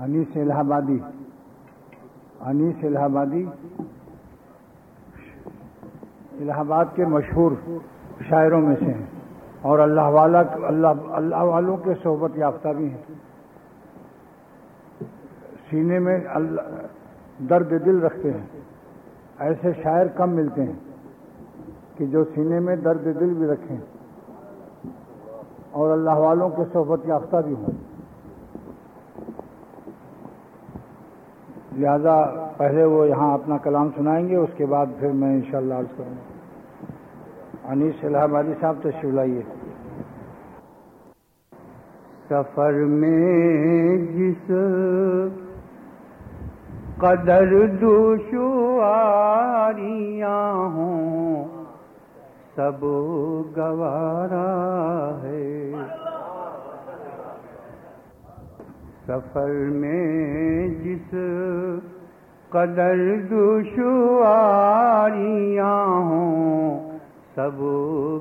انیس الہ آبادی انیس الہ آبادی الہ آباد کے مشہور شاعروں میں سے ہیں۔ اور اللہ والا اللہ اللہ والوں کے صحبت یافتہ بھی ہیں۔ سینے میں اللہ درد دل رکھتے ہیں۔ ایسے شاعر کم ملتے ہیں کہ جو سینے میں درد دل بھی رکھیں۔ اور اللہ والوں کے صحبت یافتہ بھی ہوں۔ لہذا پہلے وہ یہاں اپنا کلام سنائیں گے، اس کے بعد پھر میں انشاءاللہ عرض کروں گا۔ انیس الہ آبادی صاحب تشریف لائیے۔ سفر میں جس قدر دشواریاں ہوں، سب گوارا سفر میں جس قدر دشواریاں ہوں سب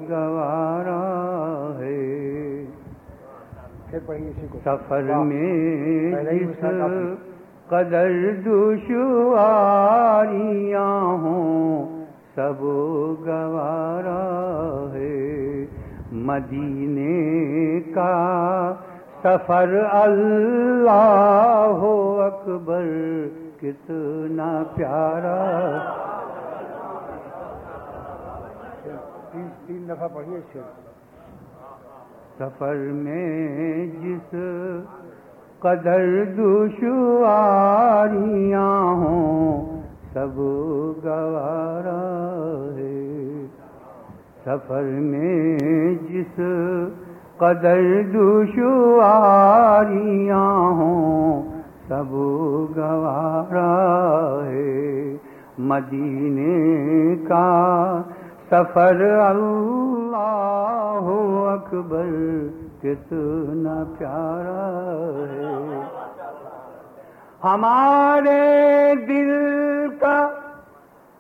گوارا ہے۔ سفر میں جس قدر دشواریاں ہوں سب گوارا ہے۔ مدینے کا سفر اللہ اکبر کتنا پیارا۔ تین دفعہ پڑھیے سفر میں جس قدر دشواریاں ہوں سب گوارا ہے۔ سفر میں جس قدر دشواریاں ہوں، سب گوارا ہے۔ مدینے کا سفر اللہ اکبر، کتنا پیارا ہے۔ ہمارے دل کا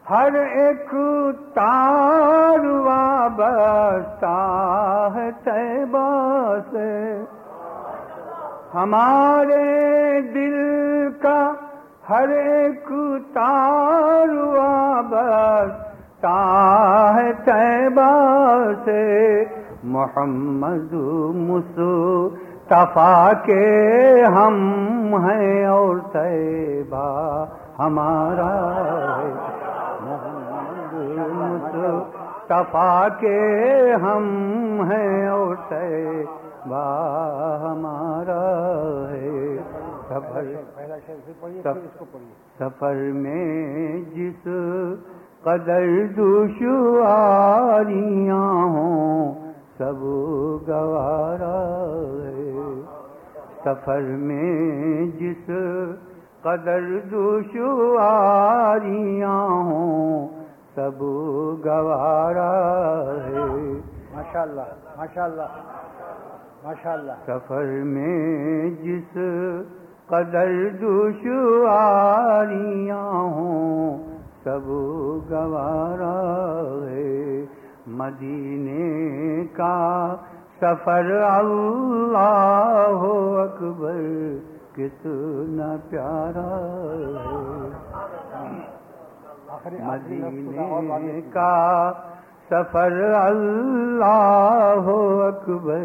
ہر ایک تار وابستہ ہے طیبہ سے۔ ہمارے دل کا ہر ایک تار وابستہ ہے طیبہ سے۔ محمد مصطفیٰ کے ہم ہیں اور طیبہ ہمارا ہے۔ مصطفیٰ کے ہم ہیں اور طیبہ ہمارا ہے۔ سفر سفر میں جس قدر دشواریاں ہوں، سب گوارا ہے۔ سفر میں جس قدر دشواریاں ہوں سب گوارا ہے۔ ماشاء اللہ ماشاء اللہ ماشاء اللہ سفر میں جس قدر دشواریاں ہوں سب گوارا ہے۔ مدینے کا سفر اللہ اکبر کتنا پیارا ہے۔ مدینے کا سفر اللہ اکبر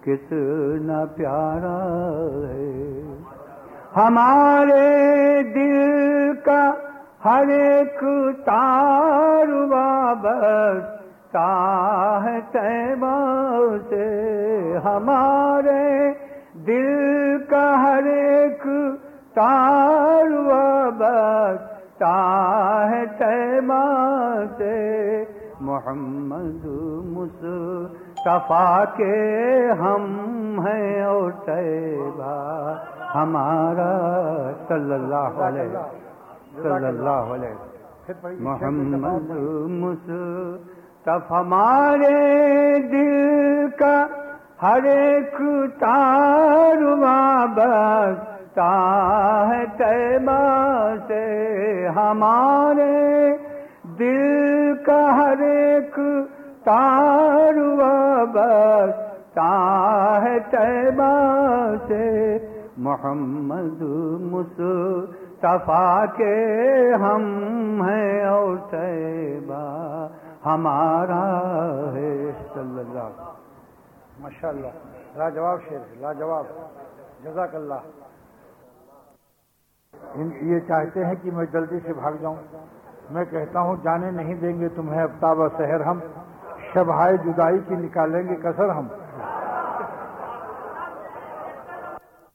کتنا پیارا ہے۔ ہمارے دل کا ہر ایک تار وابستہ ہے طیبہ سے۔ ہمارے دل کا ہر ایک تار وابستہ ہے طیبہ سے محمد مصطفیٰ کے ہم ہیں اور طیبہ ہمارا صلی اللہ علیہ صلی اللہ علیہ محمد مصطفیٰ ہمارے دل کا ہر ایک تار وابستہ ہے طیبہ سے ہمارے دل کا ہر ایک تار وابستہ ہے طیبہ سے محمد مصطفیٰ کے ہم ہیں اور طیبہ ہمارا ہے صلی اللہ ماشاء اللہ لاجواب شیر لاجواب۔ جزاک اللہ۔ یہ چاہتے ہیں کہ میں جلدی سے بھاگ جاؤں۔ میں کہتا ہوں، جانے نہیں دیں گے تمہیں ابتاب و سحر ہم، شبہائے جدائی کی نکالیں گے کسر ہم۔